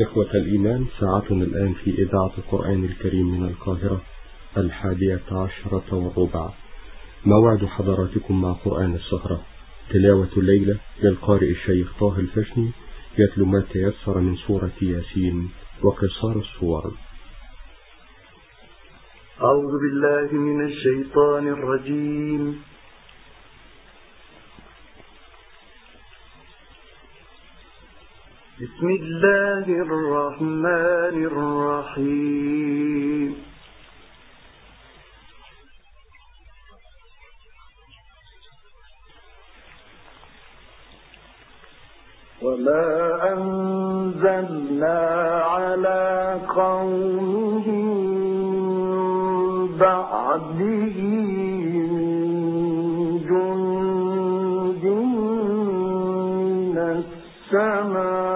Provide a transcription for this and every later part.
إخوة الإيمان ساعتنا الآن في إذاعة القرآن الكريم من القاهرة الحادية عشرة والربع موعد حضراتكم مع قرآن السهرة. تلاوة الليلة للقارئ الشيخ طه الفشني يتلو ما تيسر من سورة ياسين وقصار الصور. أعوذ بالله من الشيطان الرجيم. بسم الله الرحمن الرحيم. وما أنزلنا على قومه بعده جند من السماء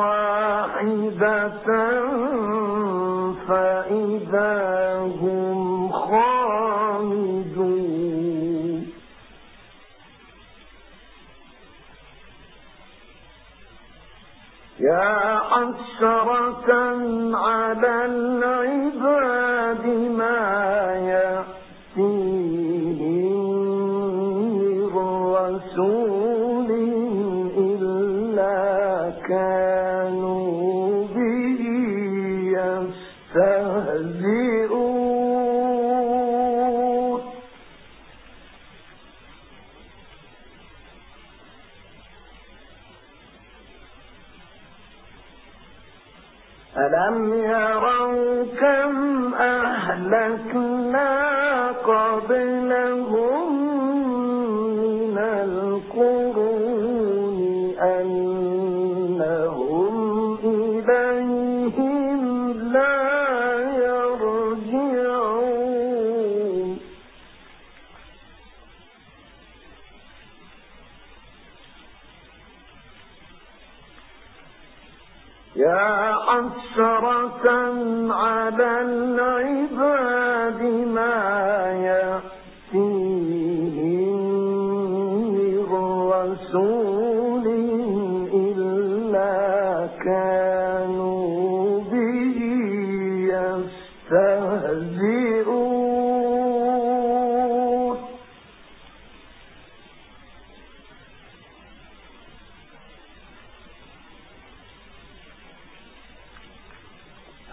واحدة فإذا هم خامدون. يا حسرة على العباد على العباد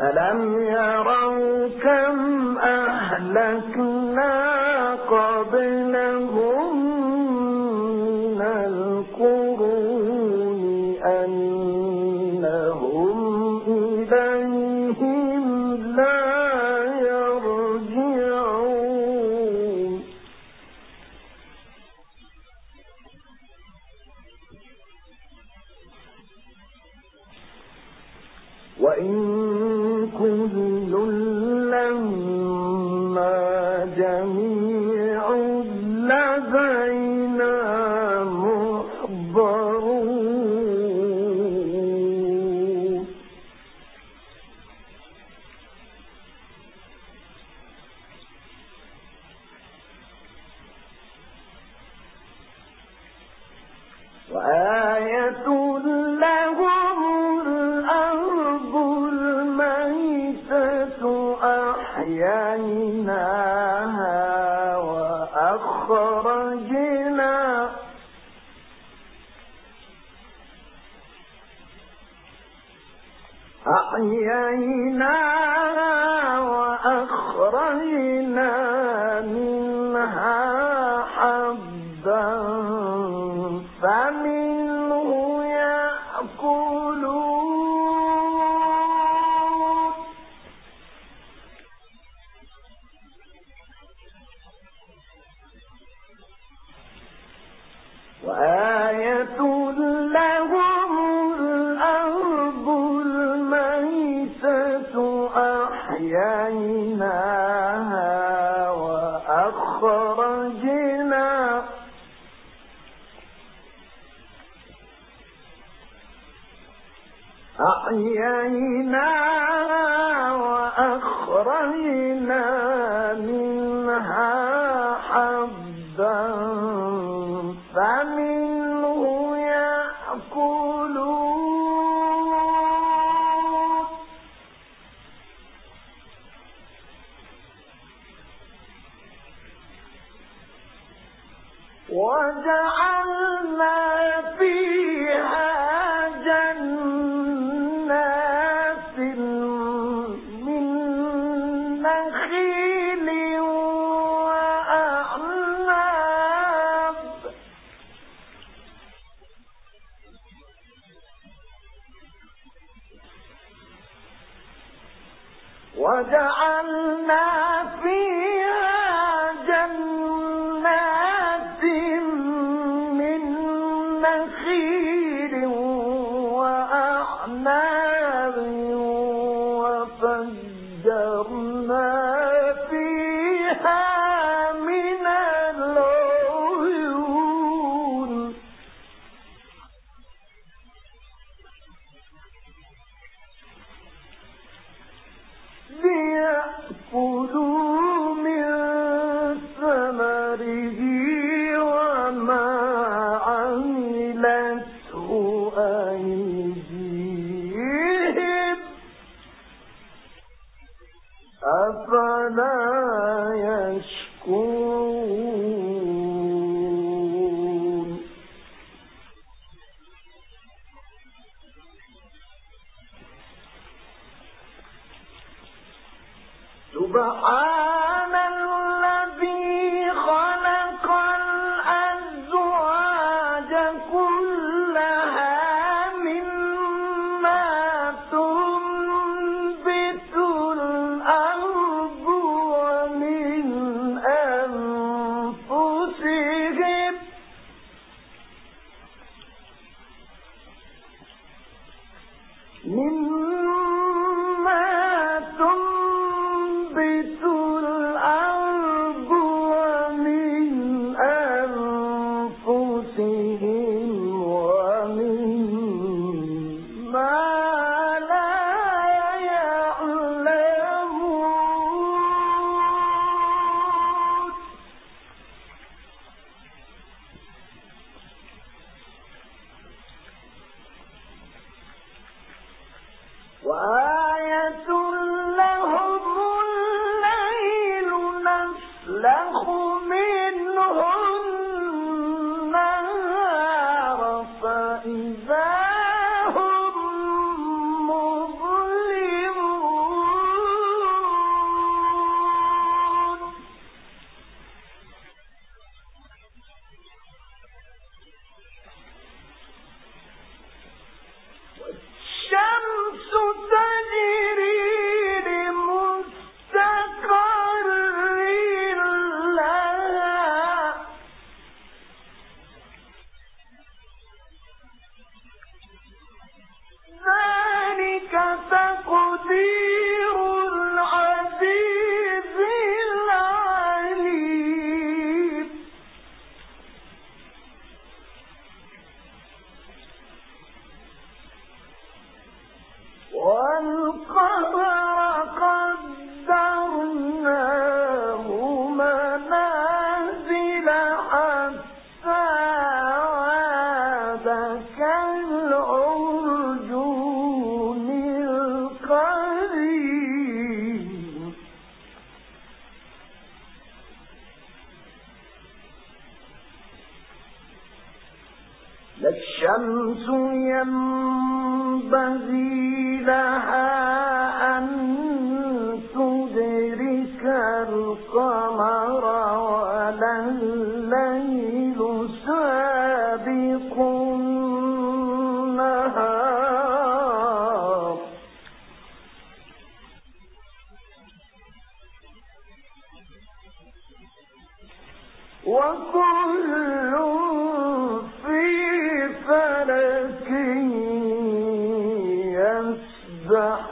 ألم يروا كم أهلكنا وآل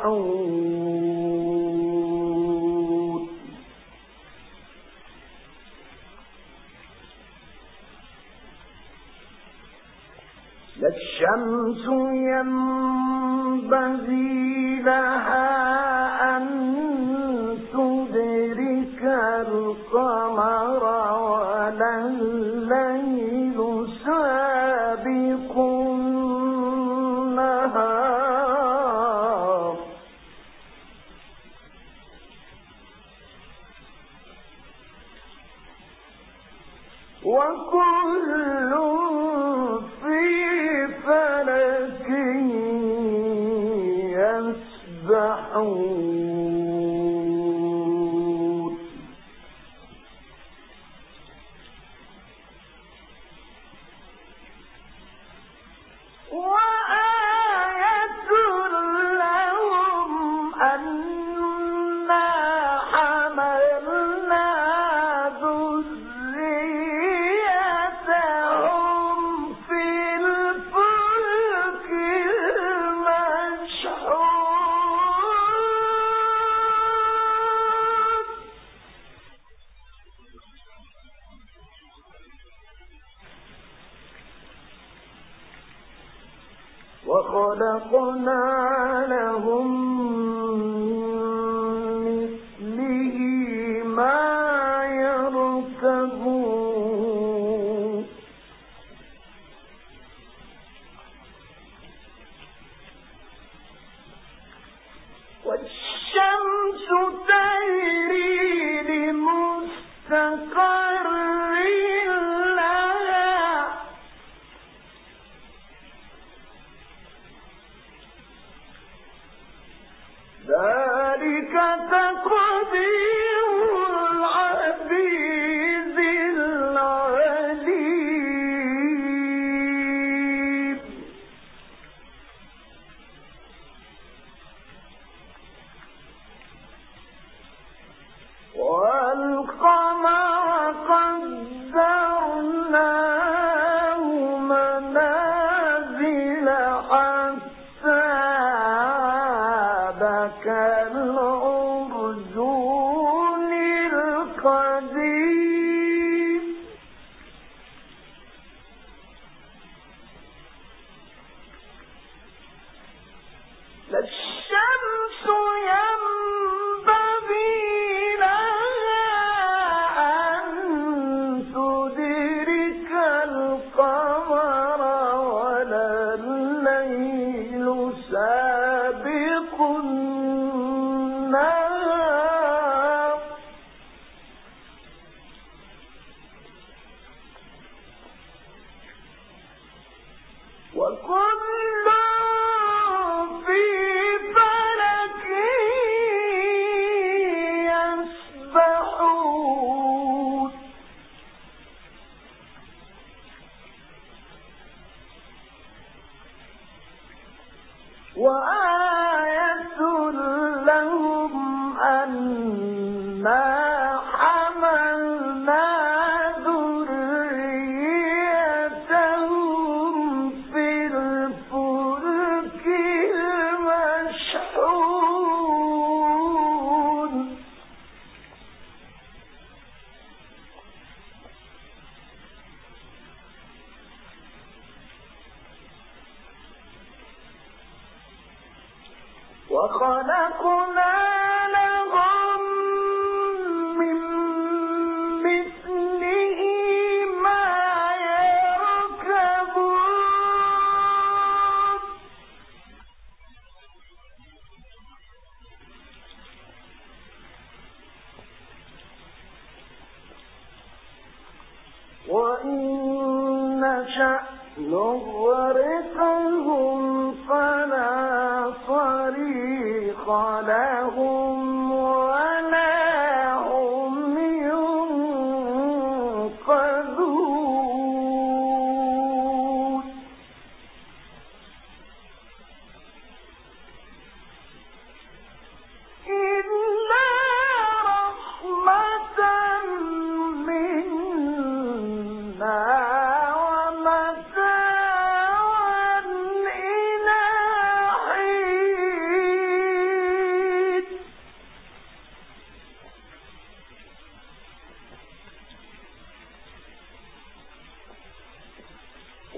يسبحون لا الشمس ينبغي لها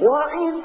وآل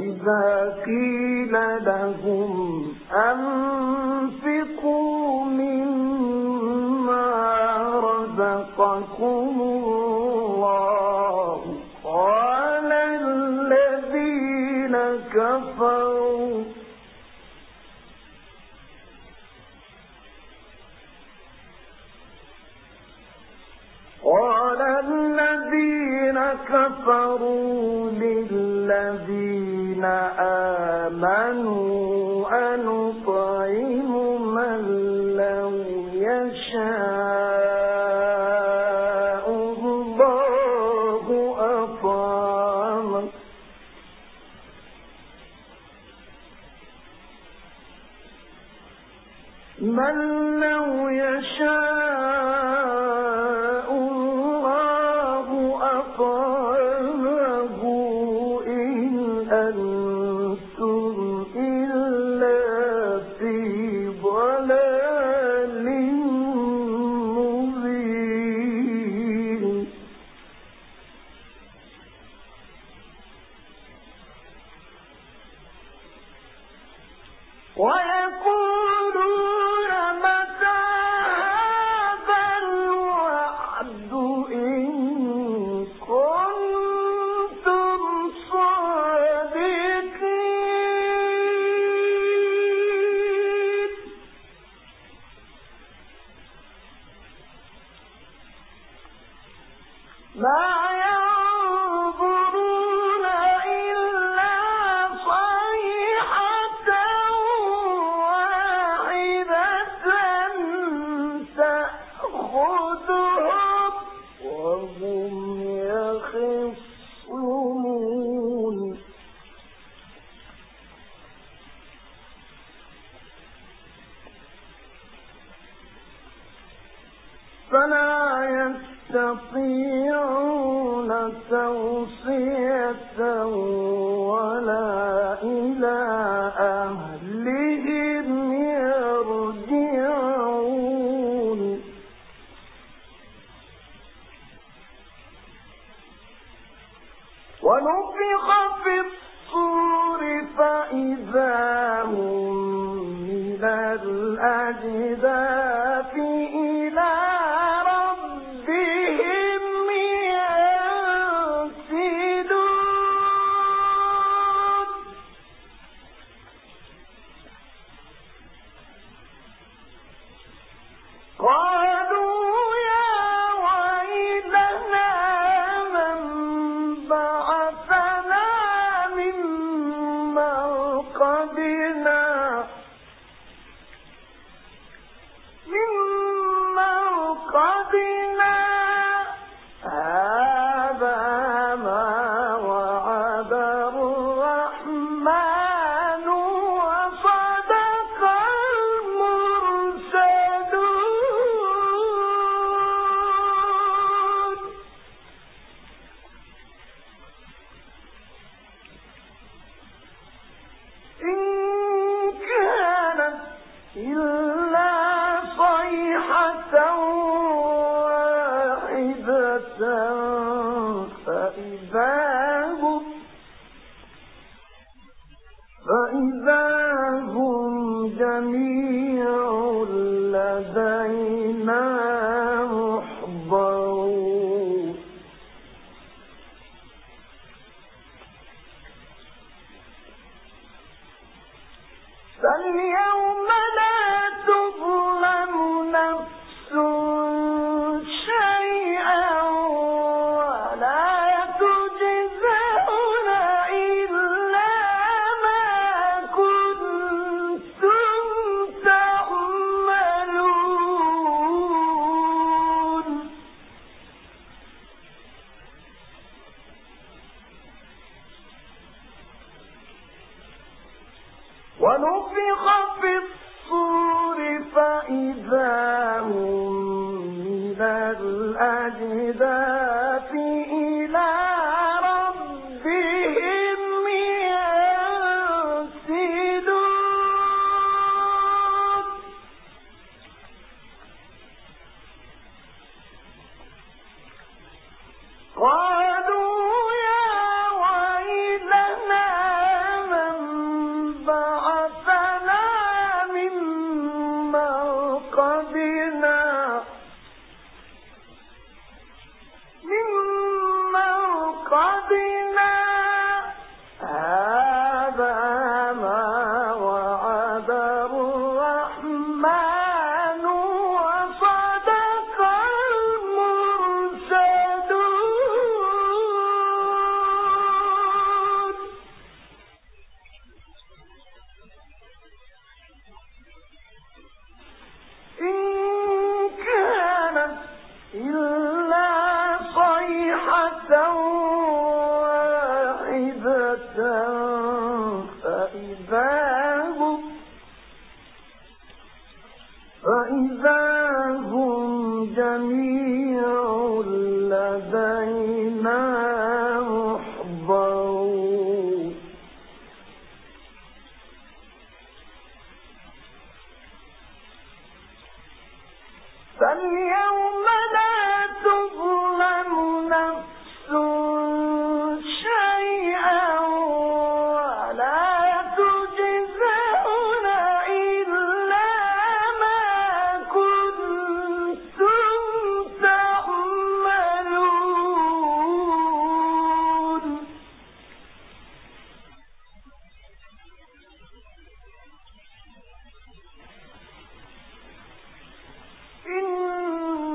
وإذا قيل لهم أنفقوا آمنوا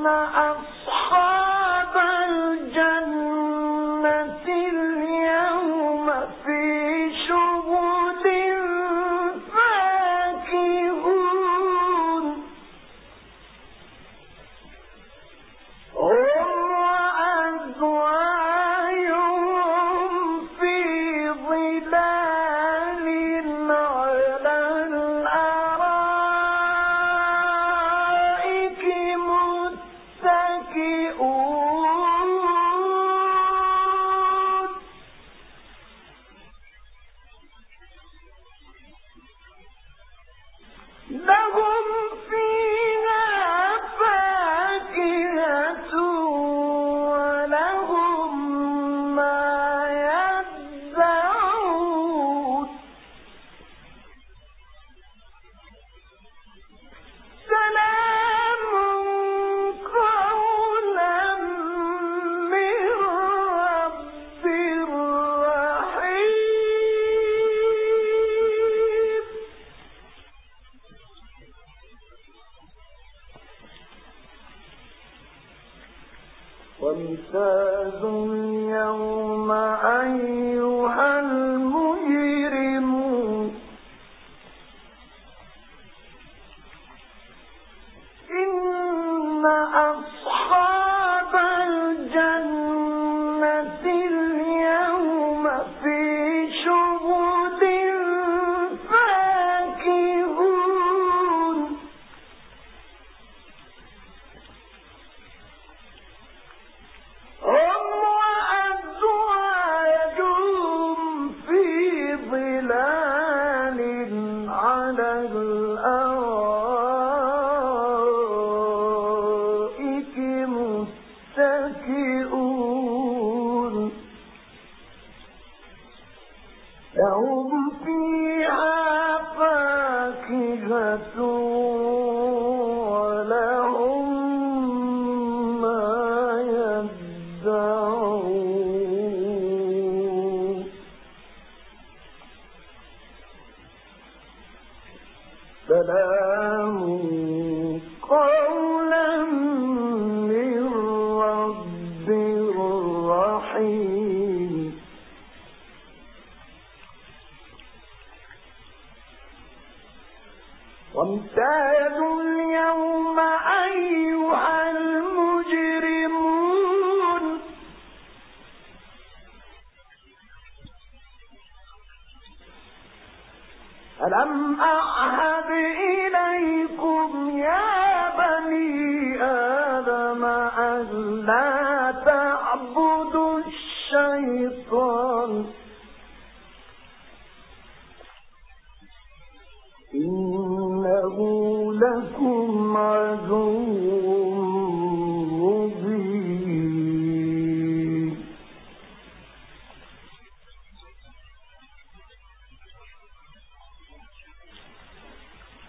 إن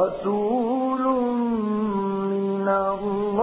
رسول من الله.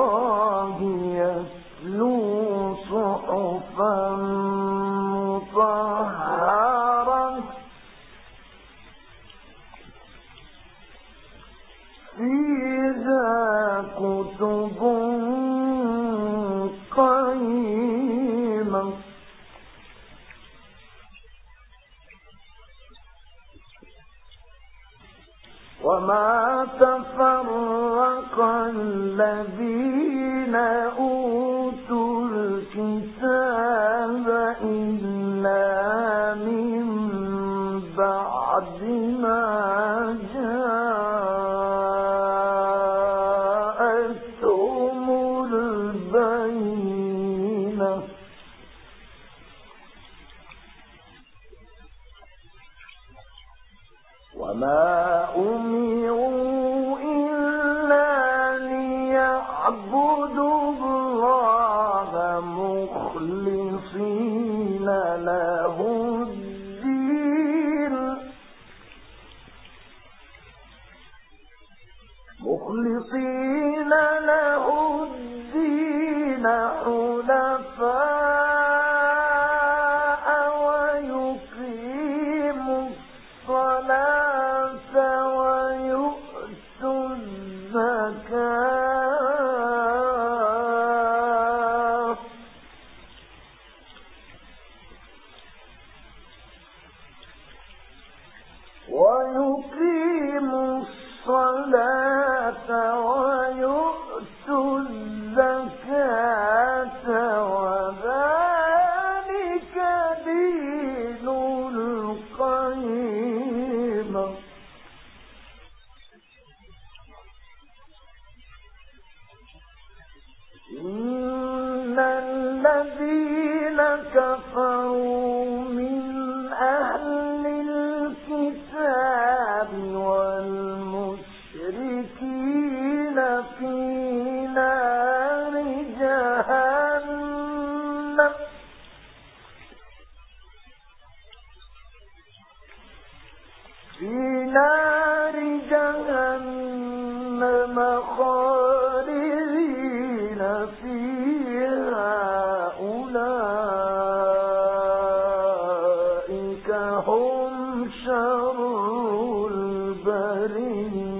الذين Mm-hmm. عليهم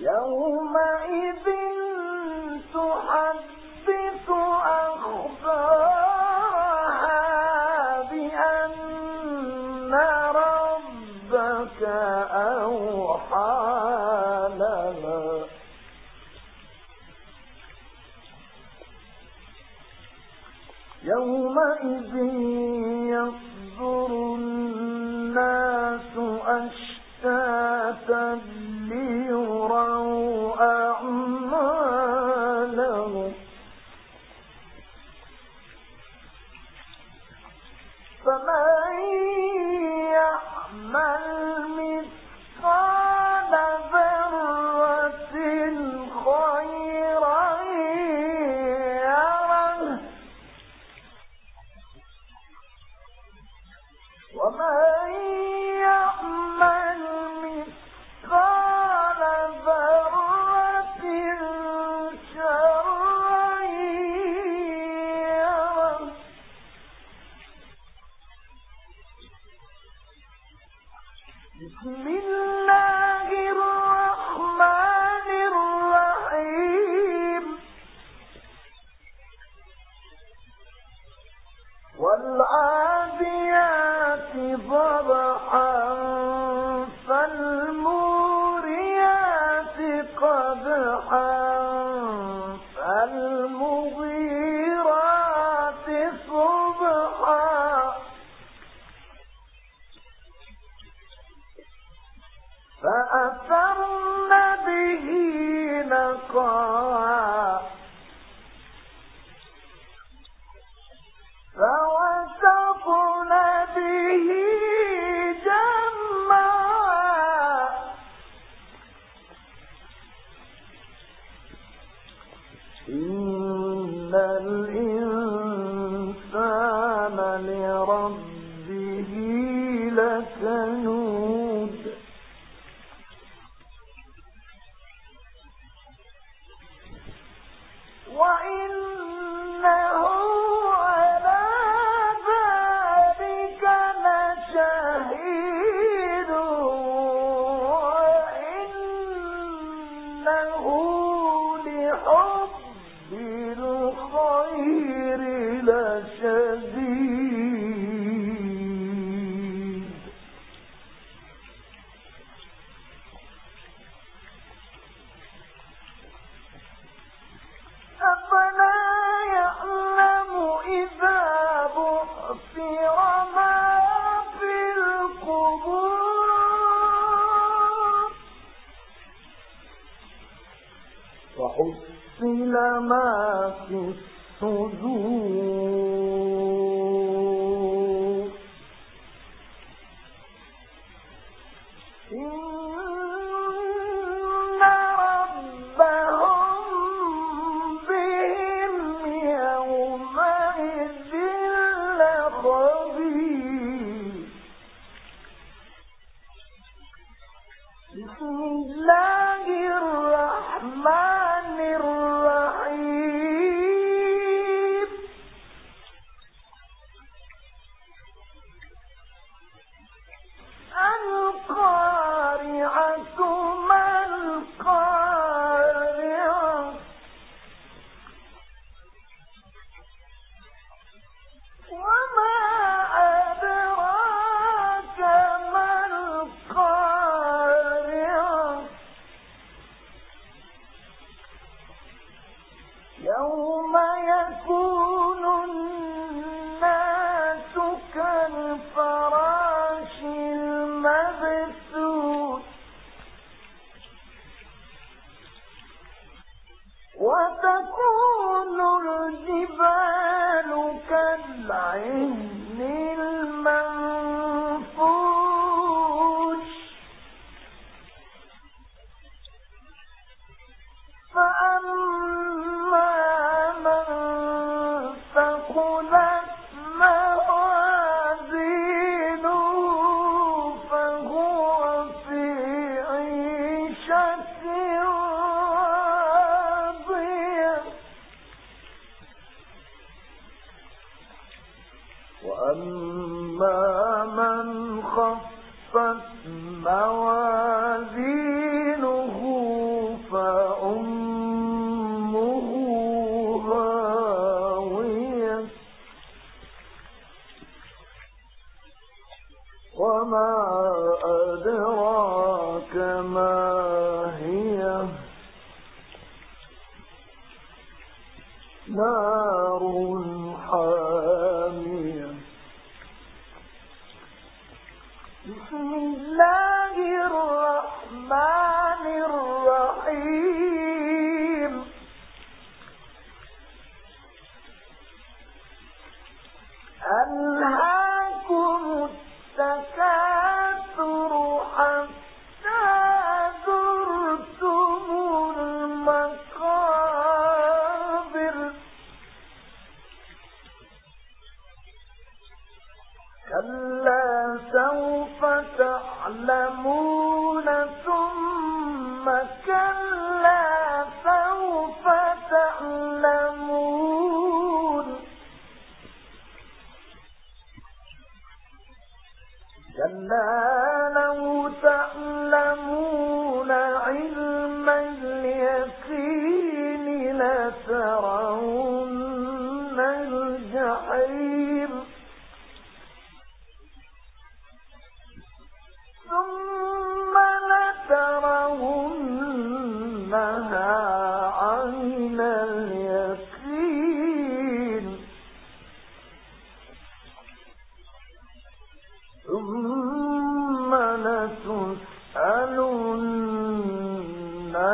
يومئذ تحدث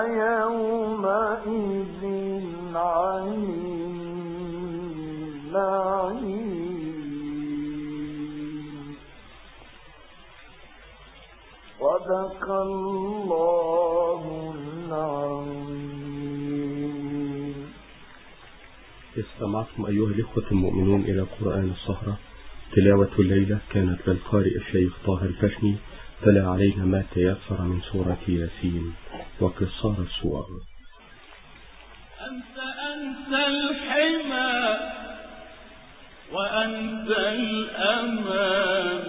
يومئذ صدق الله استمعتم أيها الإخوة المؤمنون إلى قرآن السهرة تلاوة الليلة كانت للقارئ الشيخ طاهر فشني تلا علينا ما تيسر من سورة ياسين. وقصار الصور. أنت أنت الحمى وأنت الأمان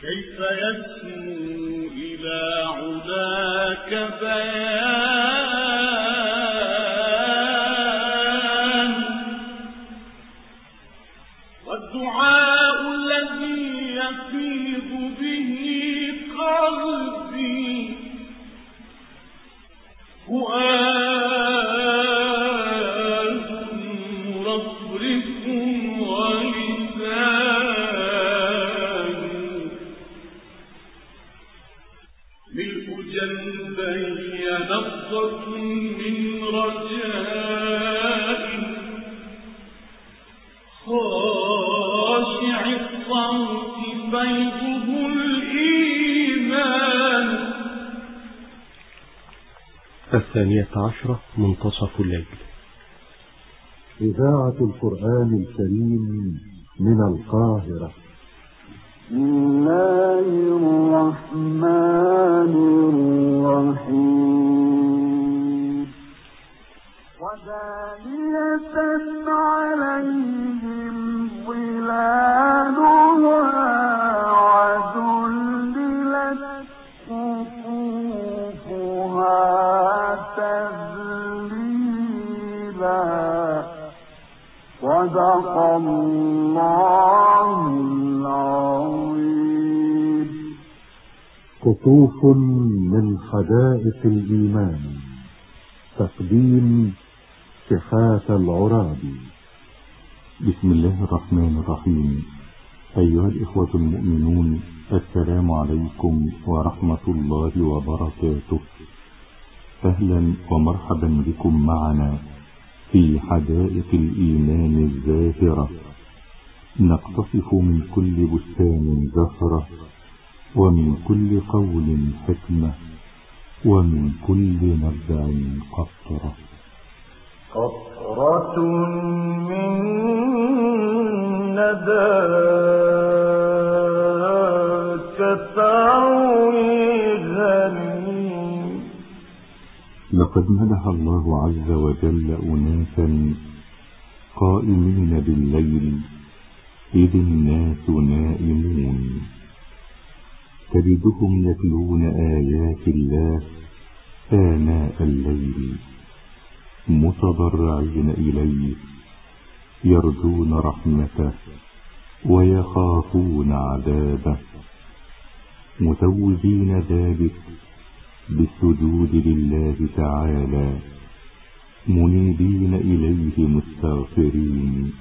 كيف يسمو إلى عداك بيان الثانية عشرة منتصف الليل. إذاعة القرآن الكريم من القاهرة. تقديم صفات العرابي بسم الله الرحمن الرحيم. أيها الإخوة المؤمنون السلام عليكم ورحمة الله وبركاته. أهلا ومرحبا بكم معنا في حدائق الإيمان الزاهرة. نقتصف من كل بستان زهرة ومن كل قول حكمة. ومن كل نبع قطرة. قطرة من ندى كتروي غنيم لقد مدح الله عز وجل أناسا قائمين بالليل إذ الناس نائمون. تجدهم يتلون آيات الله آناء الليل متضرعين إليه يرجون رحمته ويخافون عذابه متوجين ذلك بالسجود لله تعالى منيبين إليه مستغفرين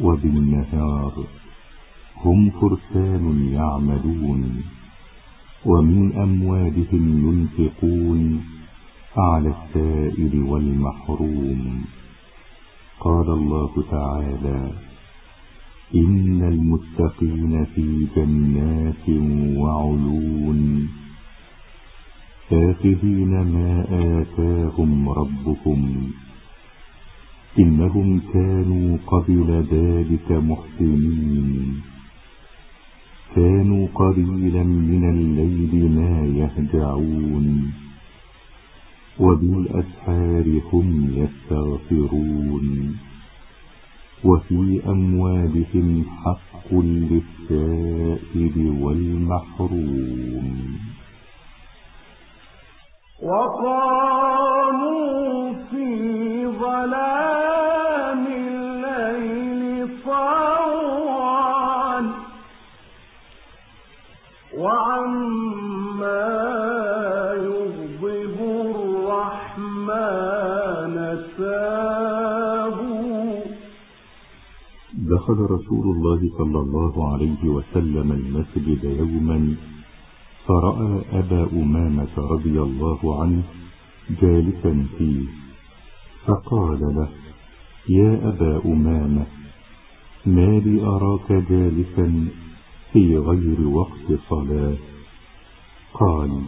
وبالنهار هم فرسان يعملون ومن أموالهم ينفقون على السائل والمحروم. قال الله تعالى إن المتقين في جنات وعيون آخذين ما آتاهم ربهم إنهم كانوا قبل ذلك محسنين. كانوا قليلا من الليل ما يهجعون وبالأسحار هم يستغفرون. وفي أموالهم حق للسائل والمحروم. وقاموا في ظلام دخل رسول الله صلى الله عليه وسلم المسجد يوما فرأى أبا أمامة رضي الله عنه جالسا فيه فقال له يا أبا أمامة ما لي أراك جالسا في غير وقت صلاة؟ قال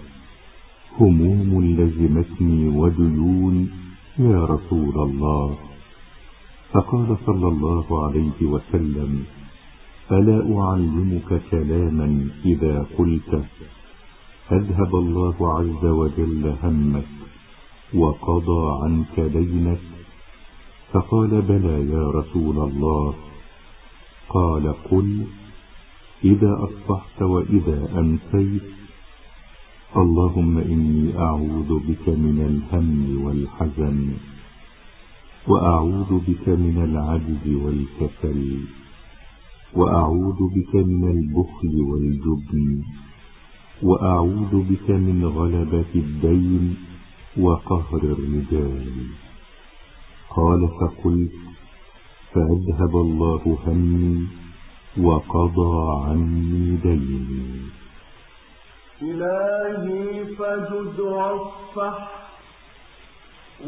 هموم لزمتني وديون يا رسول الله. فقال صلى الله عليه وسلم ألا أعلمك كلاما إذا قلته أذهب الله عز وجل همك وقضى عنك دينك. فقال بلى يا رسول الله. قال قل إذا أصبحت وإذا أمسيت اللهم إني أعوذ بك من الهم والحزن. وأعوذ بك من العجز والكسل وأعوذ بك من البخل والجبن وأعوذ بك من غلبة الدين وقهر الرجال. قال فقلت فأذهب الله همي وقضى عني ديني. إلهي فجد واصفح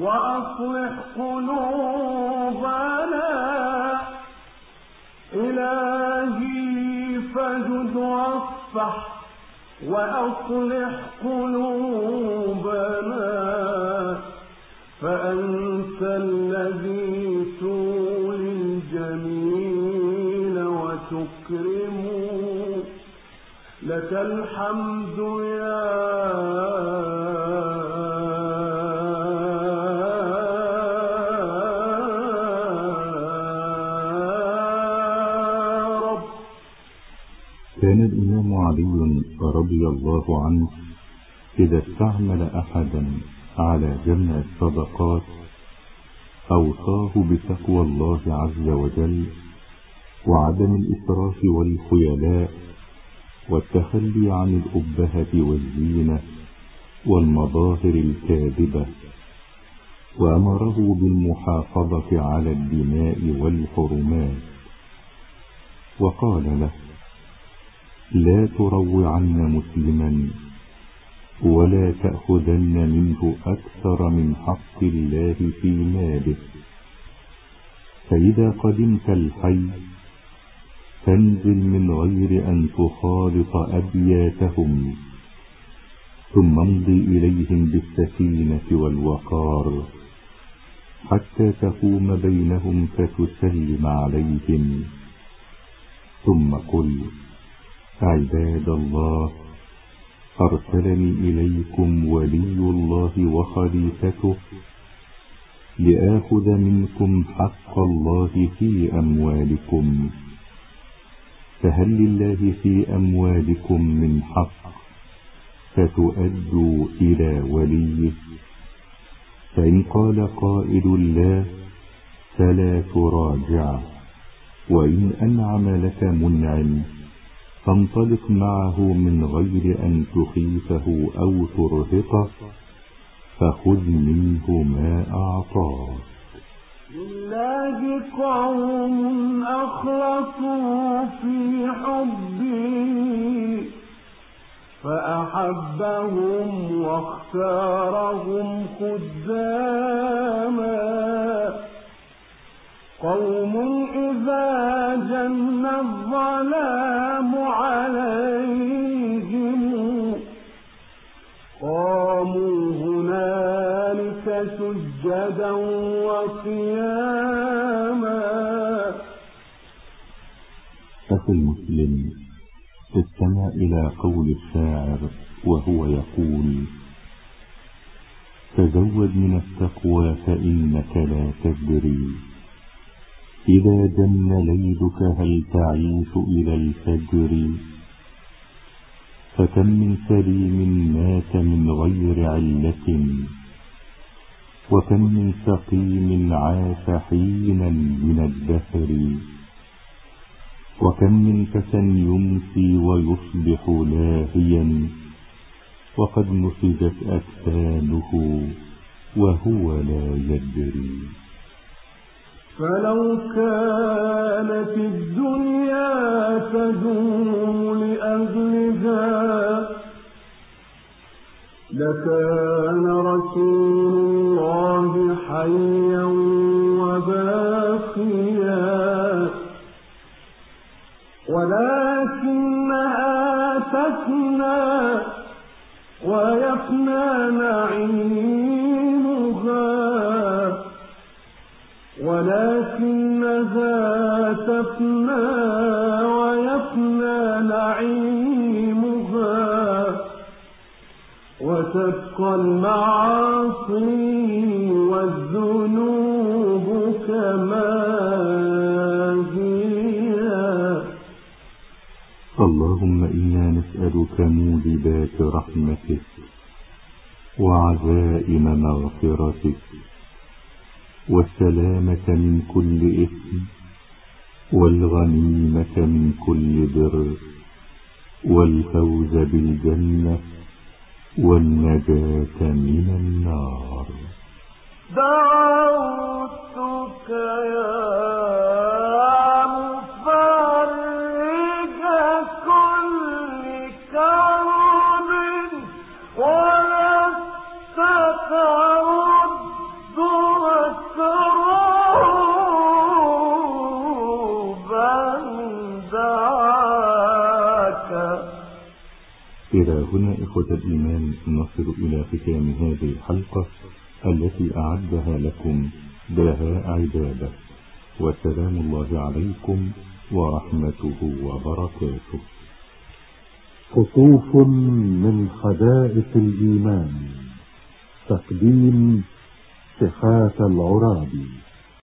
وأصلح قلوبنا إلهي فجد واصفح وأصلح قلوبنا فأنت الذي تولي الجميل وتكرم. لك الحمد يا كان الإمام علي رضي الله عنه إذا استعمل أحدا على جمع الصدقات أوصاه بتقوى الله عز وجل وعدم الإسراف والخيلاء والتخلي عن الأبهة والزينة والمظاهر الكاذبة وأمره بالمحافظة على الدماء والحرمات وقال له لا تروعن مسلما ولا تأخذن منه أكثر من حق الله في ماله. فإذا قدمت الحي فانزل من غير أن تخالط أبياتهم ثم امضي إليهم بالسكينة والوقار حتى تقوم بينهم فتسلم عليهم. ثم قل عباد الله أرسلني إليكم ولي الله وخليفته لآخذ منكم حق الله في أموالكم. فهل لله في أموالكم من حق؟ فتؤدوا إلى وليه. فإن قال قائل لا فلا تراجعه وإن أنعم لك منعم. فانطلق معه من غير أن تخيفه أو ترهقه فخذ منه ما أعطاك. لله قوم أخلصوا في حبي فأحبهم واختارهم خداما قوم إذا جن الظلام عليهم قاموا هنالك سجدا وقياما. أخي المسلم استمع إلى قول الشاعر وهو يقول تزود من التقوى فإنك لا تدري إذا جن ليلك هل تعيش إلى الفجر؟ فكم من سليم مات من غير علة. وكم من سقيم عاش حينا من الدهر. وكم من فتى يمسي ويصبح لاهيا. وقد نسجت أكفانه وهو لا يدري. فلو كانت الدنيا تدوم لأهلها لكان رسول الله حيا وباقيا. ولكنها تفنى ويفنى نعيمها ولكنها تفنى ويفنى نعيمها وتبقى المعاصي والذنوب كما هي. اللهم إنا نسألك موجبات رحمتك وعزائم مغفرتك والسلامة من كل إثم والغنيمة من كل بر والفوز بالجنة والنجاة من النار. دعوتك يا إلى هنا إخوة الإيمان نصل إلى ختام هذه الحلقة التي أعدها لكم بهاء عبادة. وسلام الله عليكم ورحمته وبركاته. قطوف من حدائق الإيمان تقديم صفات العرابي.